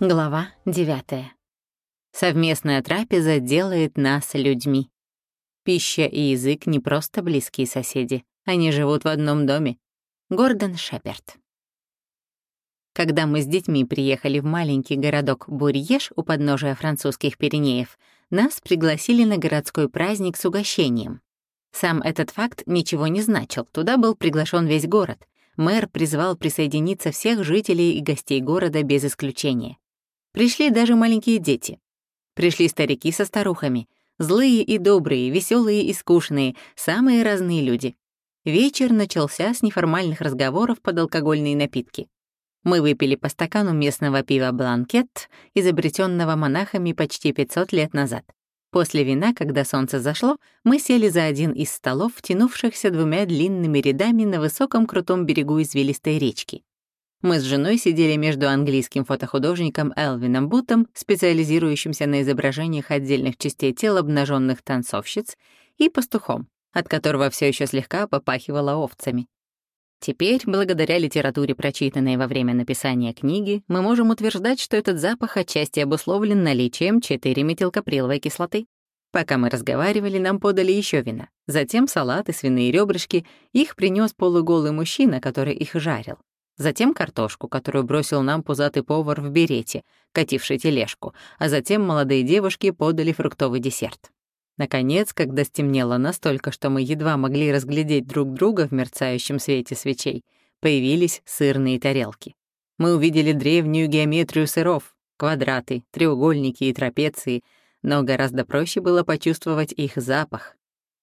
Глава 9. Совместная трапеза делает нас людьми. Пища и язык не просто близкие соседи, они живут в одном доме. Гордон Шеперд. Когда мы с детьми приехали в маленький городок Бурьеш у подножия французских Пиренеев, нас пригласили на городской праздник с угощением. Сам этот факт ничего не значил, туда был приглашен весь город. Мэр призвал присоединиться всех жителей и гостей города без исключения. Пришли даже маленькие дети. Пришли старики со старухами, злые и добрые, веселые и скучные, самые разные люди. Вечер начался с неформальных разговоров под алкогольные напитки. Мы выпили по стакану местного пива «Бланкет», изобретенного монахами почти 500 лет назад. После вина, когда солнце зашло, мы сели за один из столов, тянувшихся двумя длинными рядами на высоком крутом берегу извилистой речки. Мы с женой сидели между английским фотохудожником Элвином Бутом, специализирующимся на изображениях отдельных частей тел обнаженных танцовщиц, и пастухом, от которого все еще слегка попахивало овцами. Теперь, благодаря литературе, прочитанной во время написания книги, мы можем утверждать, что этот запах отчасти обусловлен наличием 4-метилкоприловой кислоты. Пока мы разговаривали, нам подали еще вина. Затем салат и свиные ребрышки. Их принес полуголый мужчина, который их жарил. Затем картошку, которую бросил нам пузатый повар в берете, кативший тележку, а затем молодые девушки подали фруктовый десерт. Наконец, когда стемнело настолько, что мы едва могли разглядеть друг друга в мерцающем свете свечей, появились сырные тарелки. Мы увидели древнюю геометрию сыров, квадраты, треугольники и трапеции, но гораздо проще было почувствовать их запах.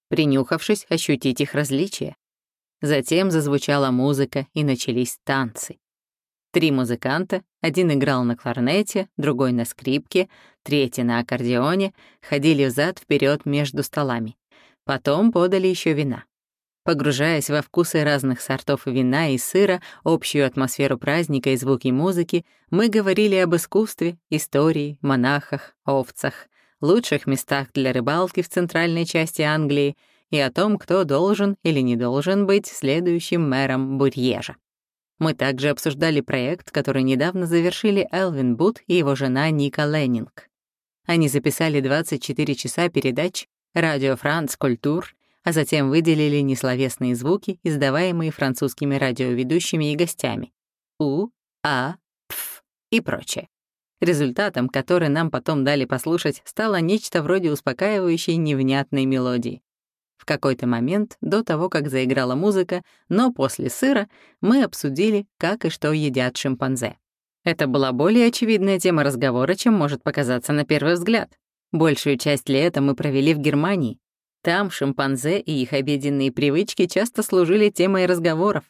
Принюхавшись, ощутить их различия. Затем зазвучала музыка, и начались танцы. Три музыканта, один играл на кларнете, другой на скрипке, третий на аккордеоне, ходили взад вперед между столами. Потом подали еще вина. Погружаясь во вкусы разных сортов вина и сыра, общую атмосферу праздника и звуки музыки, мы говорили об искусстве, истории, монахах, овцах, лучших местах для рыбалки в центральной части Англии — и о том, кто должен или не должен быть следующим мэром Бурьежа. Мы также обсуждали проект, который недавно завершили Элвин Бут и его жена Ника Леннинг. Они записали 24 часа передач «Радио Франц Культур», а затем выделили несловесные звуки, издаваемые французскими радиоведущими и гостями. У, А, Пф и прочее. Результатом, который нам потом дали послушать, стало нечто вроде успокаивающей невнятной мелодии. Какой-то момент, до того, как заиграла музыка, но после сыра, мы обсудили, как и что едят шимпанзе. Это была более очевидная тема разговора, чем может показаться на первый взгляд. Большую часть лета мы провели в Германии. Там шимпанзе и их обеденные привычки часто служили темой разговоров.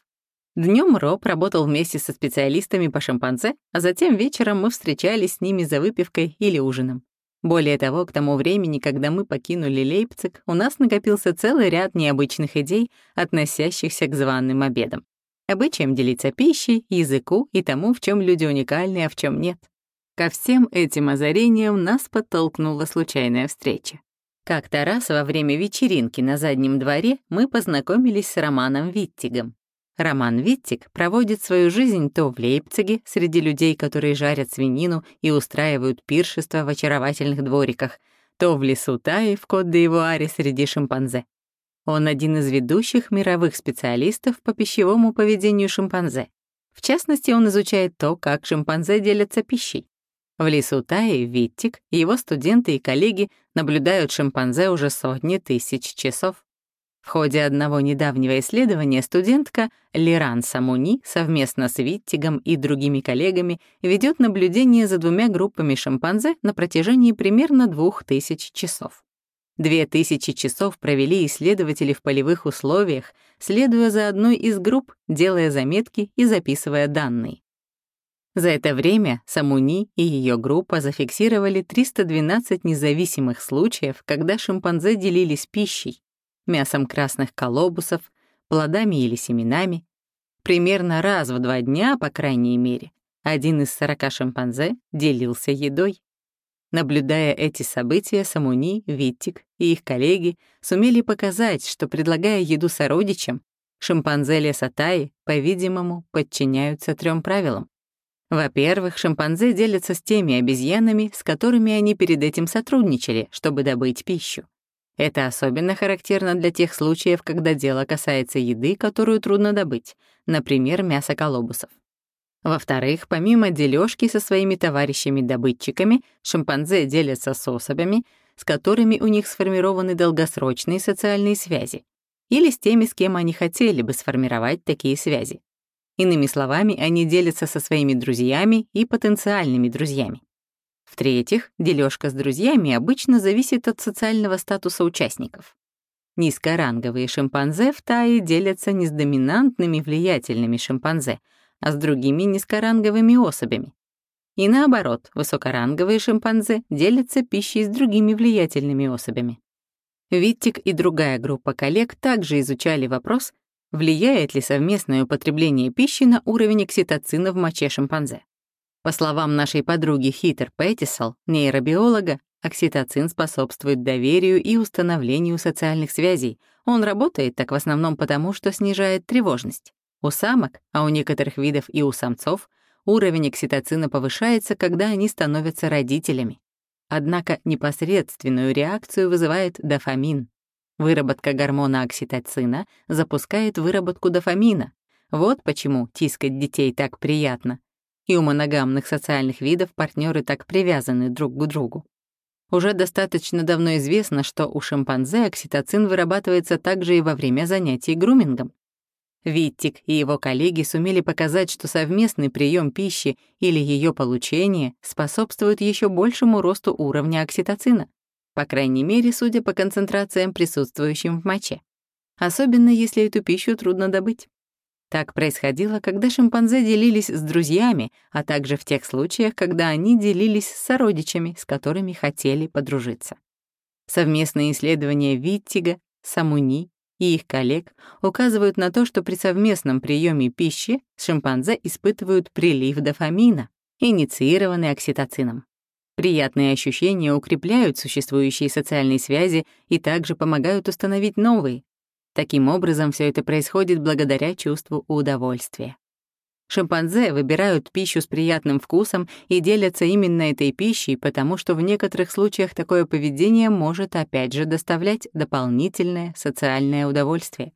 Днем Роб работал вместе со специалистами по шимпанзе, а затем вечером мы встречались с ними за выпивкой или ужином. Более того, к тому времени, когда мы покинули Лейпциг, у нас накопился целый ряд необычных идей, относящихся к званым обедам. Обычаем делиться пищей, языку и тому, в чем люди уникальны, а в чем нет. Ко всем этим озарениям нас подтолкнула случайная встреча. Как-то раз во время вечеринки на заднем дворе мы познакомились с Романом Виттигом. Роман Виттик проводит свою жизнь то в Лейпциге, среди людей, которые жарят свинину и устраивают пиршества в очаровательных двориках, то в лесу Таи в Кот-де-Ивуаре среди шимпанзе. Он один из ведущих мировых специалистов по пищевому поведению шимпанзе. В частности, он изучает то, как шимпанзе делятся пищей. В лесу Таи Виттик, его студенты и коллеги наблюдают шимпанзе уже сотни тысяч часов. В ходе одного недавнего исследования студентка Лиран Самуни совместно с Виттигом и другими коллегами ведет наблюдение за двумя группами шимпанзе на протяжении примерно двух тысяч часов. Две тысячи часов провели исследователи в полевых условиях, следуя за одной из групп, делая заметки и записывая данные. За это время Самуни и ее группа зафиксировали 312 независимых случаев, когда шимпанзе делились пищей, мясом красных колобусов, плодами или семенами. Примерно раз в два дня, по крайней мере, один из сорока шимпанзе делился едой. Наблюдая эти события, Самуни, Виттик и их коллеги сумели показать, что, предлагая еду сородичам, шимпанзе леса Таи, по-видимому, подчиняются трем правилам. Во-первых, шимпанзе делятся с теми обезьянами, с которыми они перед этим сотрудничали, чтобы добыть пищу. Это особенно характерно для тех случаев, когда дело касается еды, которую трудно добыть, например, мясо колобусов. Во-вторых, помимо дележки со своими товарищами-добытчиками, шимпанзе делятся с особями, с которыми у них сформированы долгосрочные социальные связи, или с теми, с кем они хотели бы сформировать такие связи. Иными словами, они делятся со своими друзьями и потенциальными друзьями. В-третьих, дележка с друзьями обычно зависит от социального статуса участников. Низкоранговые шимпанзе в Тае делятся не с доминантными влиятельными шимпанзе, а с другими низкоранговыми особями. И наоборот, высокоранговые шимпанзе делятся пищей с другими влиятельными особями. Виттик и другая группа коллег также изучали вопрос, Влияет ли совместное употребление пищи на уровень окситоцина в моче шимпанзе? По словам нашей подруги Хитер Пэттисел, нейробиолога, окситоцин способствует доверию и установлению социальных связей. Он работает так в основном потому, что снижает тревожность. У самок, а у некоторых видов и у самцов, уровень окситоцина повышается, когда они становятся родителями. Однако непосредственную реакцию вызывает дофамин, Выработка гормона окситоцина запускает выработку дофамина. Вот почему тискать детей так приятно. И у моногамных социальных видов партнеры так привязаны друг к другу. Уже достаточно давно известно, что у шимпанзе окситоцин вырабатывается также и во время занятий грумингом. Виттик и его коллеги сумели показать, что совместный прием пищи или ее получение способствует еще большему росту уровня окситоцина по крайней мере, судя по концентрациям, присутствующим в моче. Особенно, если эту пищу трудно добыть. Так происходило, когда шимпанзе делились с друзьями, а также в тех случаях, когда они делились с сородичами, с которыми хотели подружиться. Совместные исследования Виттига, Самуни и их коллег указывают на то, что при совместном приеме пищи шимпанзе испытывают прилив дофамина, инициированный окситоцином. Приятные ощущения укрепляют существующие социальные связи и также помогают установить новые. Таким образом, все это происходит благодаря чувству удовольствия. Шимпанзе выбирают пищу с приятным вкусом и делятся именно этой пищей, потому что в некоторых случаях такое поведение может опять же доставлять дополнительное социальное удовольствие.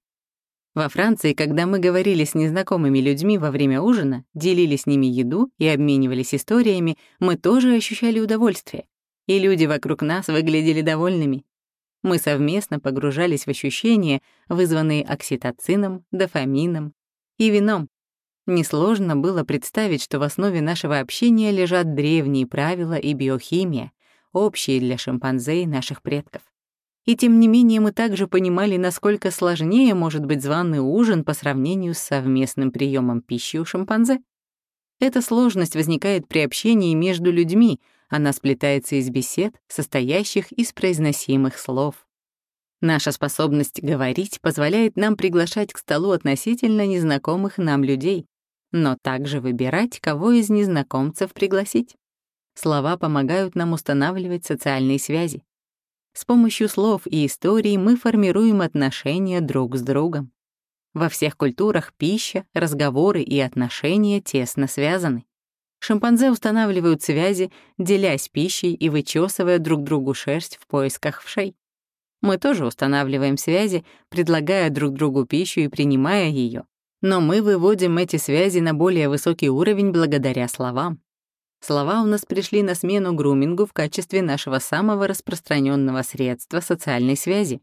Во Франции, когда мы говорили с незнакомыми людьми во время ужина, делили с ними еду и обменивались историями, мы тоже ощущали удовольствие. И люди вокруг нас выглядели довольными. Мы совместно погружались в ощущения, вызванные окситоцином, дофамином и вином. Несложно было представить, что в основе нашего общения лежат древние правила и биохимия, общие для шимпанзе и наших предков. И тем не менее мы также понимали, насколько сложнее может быть званый ужин по сравнению с совместным приемом пищи у шимпанзе. Эта сложность возникает при общении между людьми, она сплетается из бесед, состоящих из произносимых слов. Наша способность говорить позволяет нам приглашать к столу относительно незнакомых нам людей, но также выбирать, кого из незнакомцев пригласить. Слова помогают нам устанавливать социальные связи. С помощью слов и историй мы формируем отношения друг с другом. Во всех культурах пища, разговоры и отношения тесно связаны. Шимпанзе устанавливают связи, делясь пищей и вычесывая друг другу шерсть в поисках вшей. Мы тоже устанавливаем связи, предлагая друг другу пищу и принимая ее. Но мы выводим эти связи на более высокий уровень благодаря словам. Слова у нас пришли на смену грумингу в качестве нашего самого распространенного средства социальной связи.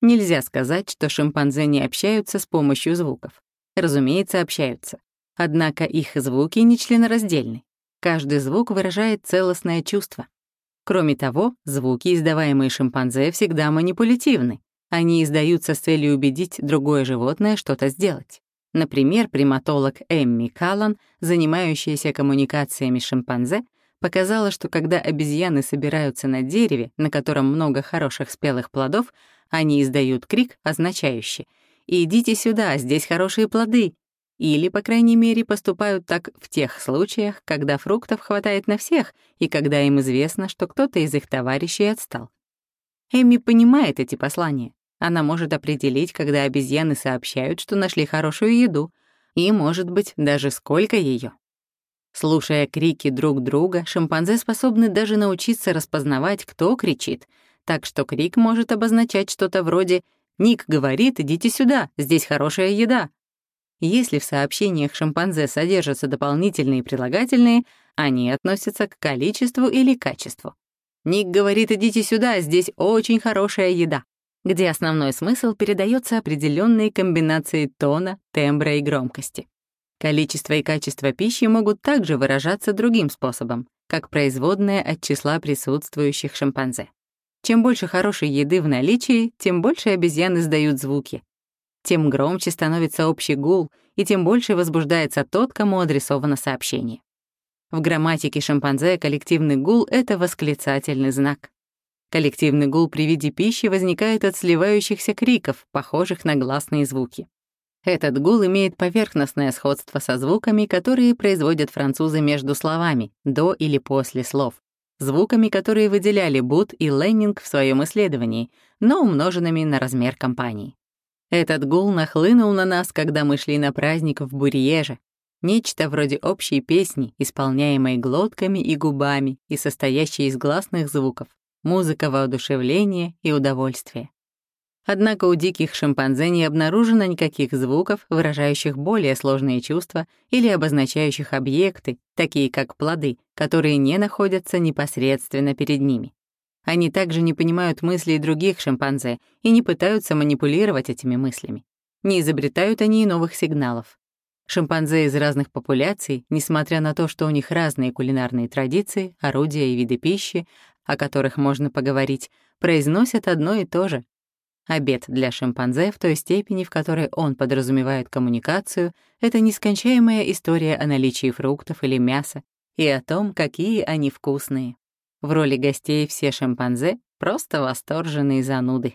Нельзя сказать, что шимпанзе не общаются с помощью звуков. Разумеется, общаются. Однако их звуки не членораздельны. Каждый звук выражает целостное чувство. Кроме того, звуки, издаваемые шимпанзе, всегда манипулятивны. Они издаются с целью убедить другое животное что-то сделать. Например, приматолог Эмми Каллан, занимающаяся коммуникациями шимпанзе, показала, что когда обезьяны собираются на дереве, на котором много хороших спелых плодов, они издают крик, означающий «Идите сюда, здесь хорошие плоды!» Или, по крайней мере, поступают так в тех случаях, когда фруктов хватает на всех и когда им известно, что кто-то из их товарищей отстал. Эми понимает эти послания. Она может определить, когда обезьяны сообщают, что нашли хорошую еду, и, может быть, даже сколько ее. Слушая крики друг друга, шимпанзе способны даже научиться распознавать, кто кричит, так что крик может обозначать что-то вроде «Ник говорит, идите сюда, здесь хорошая еда». Если в сообщениях шимпанзе содержатся дополнительные прилагательные, они относятся к количеству или качеству. Ник говорит, идите сюда, здесь очень хорошая еда, где основной смысл передается определенной комбинацией тона, тембра и громкости. Количество и качество пищи могут также выражаться другим способом, как производное от числа присутствующих шимпанзе. Чем больше хорошей еды в наличии, тем больше обезьяны издают звуки. Тем громче становится общий гул, и тем больше возбуждается тот, кому адресовано сообщение. В грамматике шимпанзе коллективный гул — это восклицательный знак. Коллективный гул при виде пищи возникает от сливающихся криков, похожих на гласные звуки. Этот гул имеет поверхностное сходство со звуками, которые производят французы между словами, до или после слов, звуками, которые выделяли Бут и Леннинг в своем исследовании, но умноженными на размер компании. Этот гул нахлынул на нас, когда мы шли на праздник в Бурьеже. Нечто вроде общей песни, исполняемой глотками и губами и состоящей из гласных звуков, музыка воодушевления и удовольствия. Однако у диких шимпанзе не обнаружено никаких звуков, выражающих более сложные чувства или обозначающих объекты, такие как плоды, которые не находятся непосредственно перед ними. Они также не понимают мыслей других шимпанзе и не пытаются манипулировать этими мыслями. Не изобретают они и новых сигналов. Шимпанзе из разных популяций, несмотря на то, что у них разные кулинарные традиции, орудия и виды пищи, о которых можно поговорить, произносят одно и то же Обед для шимпанзе в той степени, в которой он подразумевает коммуникацию, это нескончаемая история о наличии фруктов или мяса и о том, какие они вкусные. В роли гостей все шимпанзе — просто восторженные зануды.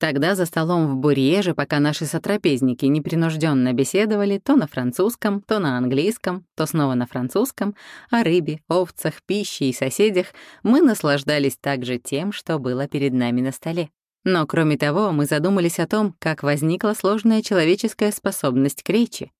Тогда за столом в Бурьеже, пока наши сотрапезники непринужденно беседовали то на французском, то на английском, то снова на французском, о рыбе, овцах, пище и соседях, мы наслаждались также тем, что было перед нами на столе. Но кроме того, мы задумались о том, как возникла сложная человеческая способность к речи.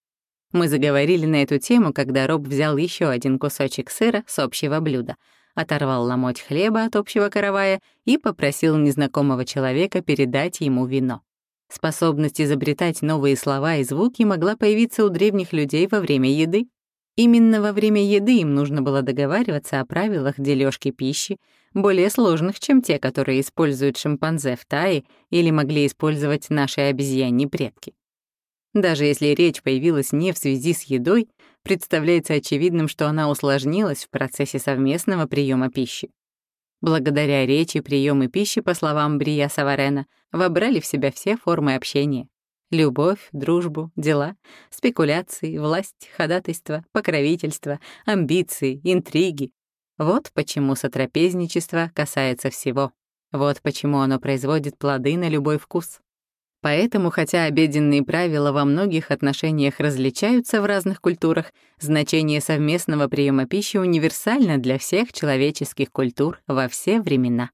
Мы заговорили на эту тему, когда Роб взял еще один кусочек сыра с общего блюда, оторвал ломоть хлеба от общего каравая и попросил незнакомого человека передать ему вино. Способность изобретать новые слова и звуки могла появиться у древних людей во время еды. Именно во время еды им нужно было договариваться о правилах дележки пищи, более сложных, чем те, которые используют шимпанзе в Тае или могли использовать наши обезьяньи предки. Даже если речь появилась не в связи с едой, представляется очевидным, что она усложнилась в процессе совместного приема пищи. Благодаря речи приемы пищи, по словам Брия Саварена, вобрали в себя все формы общения. Любовь, дружбу, дела, спекуляции, власть, ходатайство, покровительство, амбиции, интриги, вот почему сотрапезничество касается всего. Вот почему оно производит плоды на любой вкус. Поэтому, хотя обеденные правила во многих отношениях различаются в разных культурах, значение совместного приема пищи универсально для всех человеческих культур во все времена.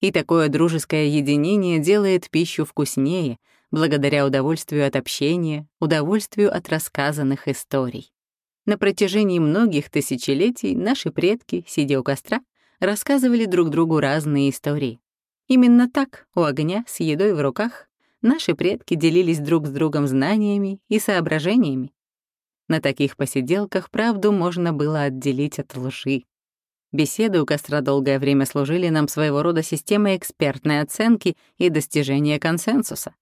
И такое дружеское единение делает пищу вкуснее, благодаря удовольствию от общения, удовольствию от рассказанных историй. На протяжении многих тысячелетий наши предки, сидя у костра, рассказывали друг другу разные истории. Именно так, у огня, с едой в руках, наши предки делились друг с другом знаниями и соображениями. На таких посиделках правду можно было отделить от лжи. Беседы у костра долгое время служили нам своего рода системой экспертной оценки и достижения консенсуса.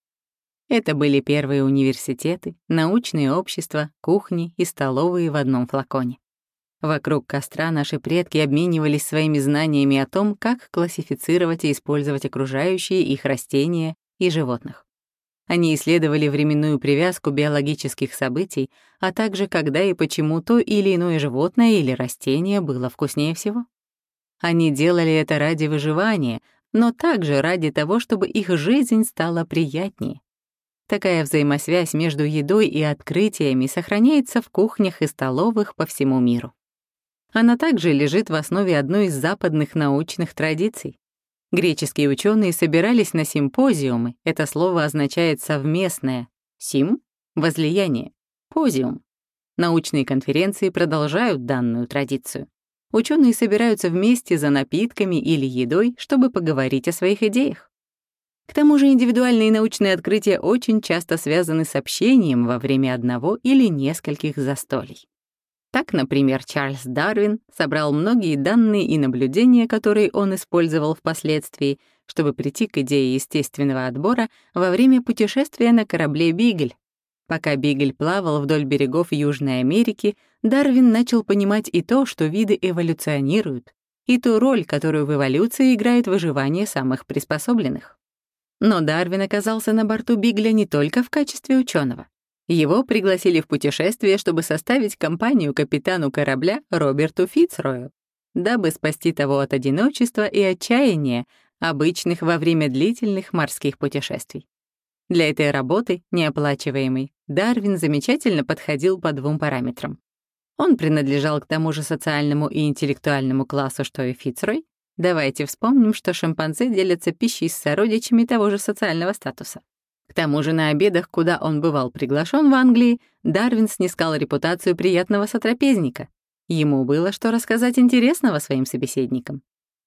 Это были первые университеты, научные общества, кухни и столовые в одном флаконе. Вокруг костра наши предки обменивались своими знаниями о том, как классифицировать и использовать окружающие их растения и животных. Они исследовали временную привязку биологических событий, а также когда и почему то или иное животное или растение было вкуснее всего. Они делали это ради выживания, но также ради того, чтобы их жизнь стала приятнее. Такая взаимосвязь между едой и открытиями сохраняется в кухнях и столовых по всему миру. Она также лежит в основе одной из западных научных традиций. Греческие ученые собирались на симпозиумы, это слово означает «совместное», «сим» — «возлияние», «позиум». Научные конференции продолжают данную традицию. Ученые собираются вместе за напитками или едой, чтобы поговорить о своих идеях. К тому же индивидуальные научные открытия очень часто связаны с общением во время одного или нескольких застолий. Так, например, Чарльз Дарвин собрал многие данные и наблюдения, которые он использовал впоследствии, чтобы прийти к идее естественного отбора во время путешествия на корабле «Бигль». Пока «Бигль» плавал вдоль берегов Южной Америки, Дарвин начал понимать и то, что виды эволюционируют, и ту роль, которую в эволюции играет выживание самых приспособленных. Но Дарвин оказался на борту Бигля не только в качестве ученого. Его пригласили в путешествие, чтобы составить компанию капитану корабля Роберту Фицрою, дабы спасти того от одиночества и отчаяния, обычных во время длительных морских путешествий. Для этой работы, неоплачиваемой, Дарвин замечательно подходил по двум параметрам. Он принадлежал к тому же социальному и интеллектуальному классу, что и Фицрой, Давайте вспомним, что шимпанзе делятся пищей с сородичами того же социального статуса. К тому же на обедах, куда он бывал приглашен в Англии, Дарвин снискал репутацию приятного сотрапезника. Ему было что рассказать интересного своим собеседникам.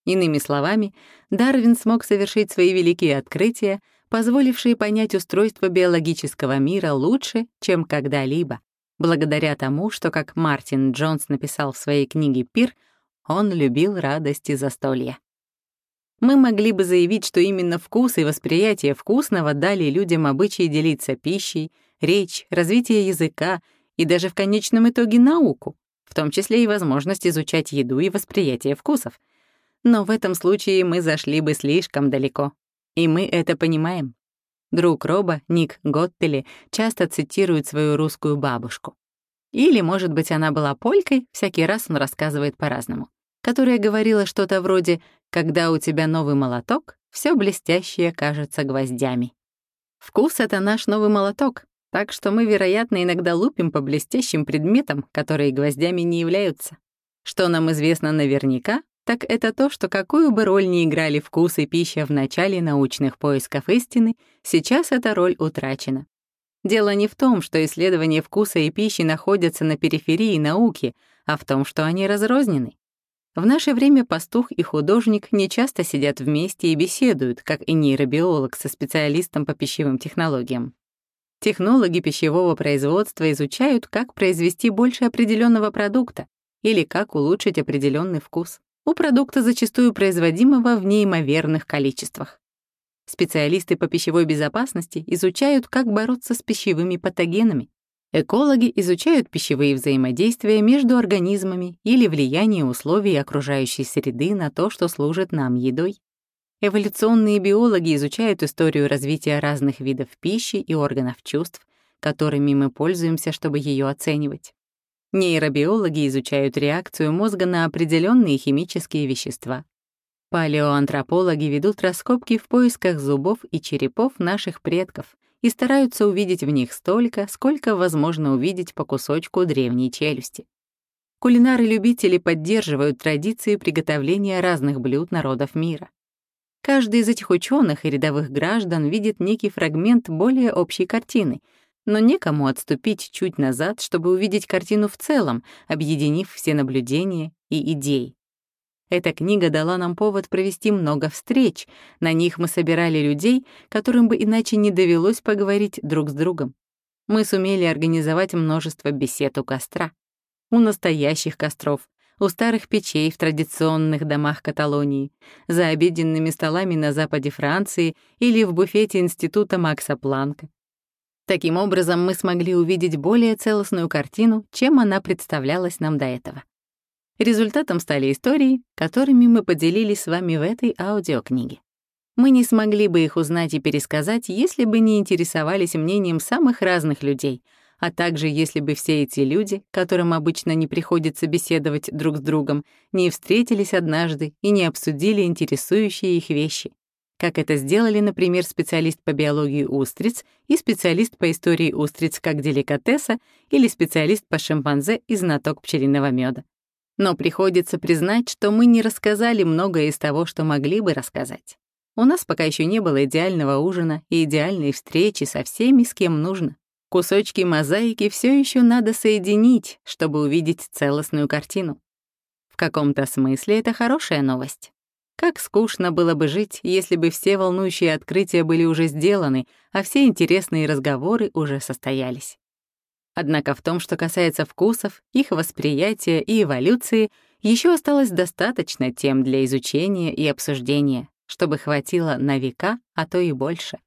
Иными словами, Дарвин смог совершить свои великие открытия, позволившие понять устройство биологического мира лучше, чем когда-либо, благодаря тому, что, как Мартин Джонс написал в своей книге «Пир», он любил радости застолья. Мы могли бы заявить, что именно вкус и восприятие вкусного дали людям обычаи делиться пищей, речь, развитие языка и даже в конечном итоге науку, в том числе и возможность изучать еду и восприятие вкусов. Но в этом случае мы зашли бы слишком далеко. И мы это понимаем. Друг Роба, Ник Готтели, часто цитирует свою русскую бабушку. Или, может быть, она была полькой, всякий раз он рассказывает по-разному которая говорила что-то вроде «Когда у тебя новый молоток, все блестящее кажется гвоздями». Вкус — это наш новый молоток, так что мы, вероятно, иногда лупим по блестящим предметам, которые гвоздями не являются. Что нам известно наверняка, так это то, что какую бы роль ни играли вкус и пища в начале научных поисков истины, сейчас эта роль утрачена. Дело не в том, что исследования вкуса и пищи находятся на периферии науки, а в том, что они разрознены. В наше время пастух и художник не часто сидят вместе и беседуют, как и нейробиолог со специалистом по пищевым технологиям. Технологи пищевого производства изучают, как произвести больше определенного продукта или как улучшить определенный вкус у продукта, зачастую производимого в неимоверных количествах. Специалисты по пищевой безопасности изучают, как бороться с пищевыми патогенами, Экологи изучают пищевые взаимодействия между организмами или влияние условий окружающей среды на то, что служит нам едой. Эволюционные биологи изучают историю развития разных видов пищи и органов чувств, которыми мы пользуемся, чтобы ее оценивать. Нейробиологи изучают реакцию мозга на определенные химические вещества. Палеоантропологи ведут раскопки в поисках зубов и черепов наших предков — и стараются увидеть в них столько, сколько возможно увидеть по кусочку древней челюсти. Кулинары-любители поддерживают традиции приготовления разных блюд народов мира. Каждый из этих ученых и рядовых граждан видит некий фрагмент более общей картины, но некому отступить чуть назад, чтобы увидеть картину в целом, объединив все наблюдения и идеи. Эта книга дала нам повод провести много встреч. На них мы собирали людей, которым бы иначе не довелось поговорить друг с другом. Мы сумели организовать множество бесед у костра. У настоящих костров, у старых печей в традиционных домах Каталонии, за обеденными столами на западе Франции или в буфете Института Макса Планка. Таким образом, мы смогли увидеть более целостную картину, чем она представлялась нам до этого. Результатом стали истории, которыми мы поделились с вами в этой аудиокниге. Мы не смогли бы их узнать и пересказать, если бы не интересовались мнением самых разных людей, а также если бы все эти люди, которым обычно не приходится беседовать друг с другом, не встретились однажды и не обсудили интересующие их вещи. Как это сделали, например, специалист по биологии устриц и специалист по истории устриц как деликатеса или специалист по шимпанзе и знаток пчелиного меда. Но приходится признать, что мы не рассказали многое из того, что могли бы рассказать. У нас пока еще не было идеального ужина и идеальной встречи со всеми, с кем нужно. Кусочки мозаики все еще надо соединить, чтобы увидеть целостную картину. В каком-то смысле это хорошая новость. Как скучно было бы жить, если бы все волнующие открытия были уже сделаны, а все интересные разговоры уже состоялись. Однако в том, что касается вкусов, их восприятия и эволюции, еще осталось достаточно тем для изучения и обсуждения, чтобы хватило на века, а то и больше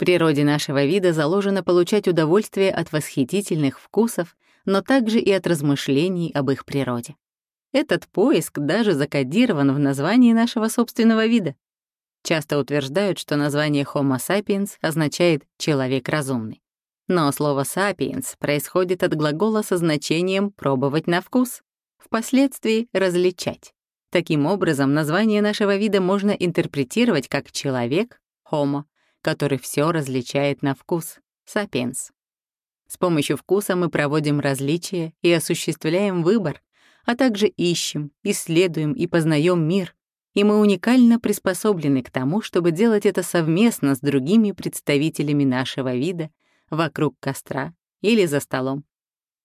природе нашего вида заложено получать удовольствие от восхитительных вкусов, но также и от размышлений об их природе. Этот поиск даже закодирован в названии нашего собственного вида. Часто утверждают, что название Homo sapiens означает «человек разумный». Но слово «sapiens» происходит от глагола со значением «пробовать на вкус», впоследствии «различать». Таким образом, название нашего вида можно интерпретировать как «человек», «homo», который все различает на вкус, сапиенс. С помощью вкуса мы проводим различия и осуществляем выбор, а также ищем, исследуем и познаем мир, и мы уникально приспособлены к тому, чтобы делать это совместно с другими представителями нашего вида вокруг костра или за столом.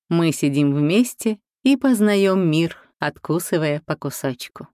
Мы сидим вместе и познаем мир, откусывая по кусочку.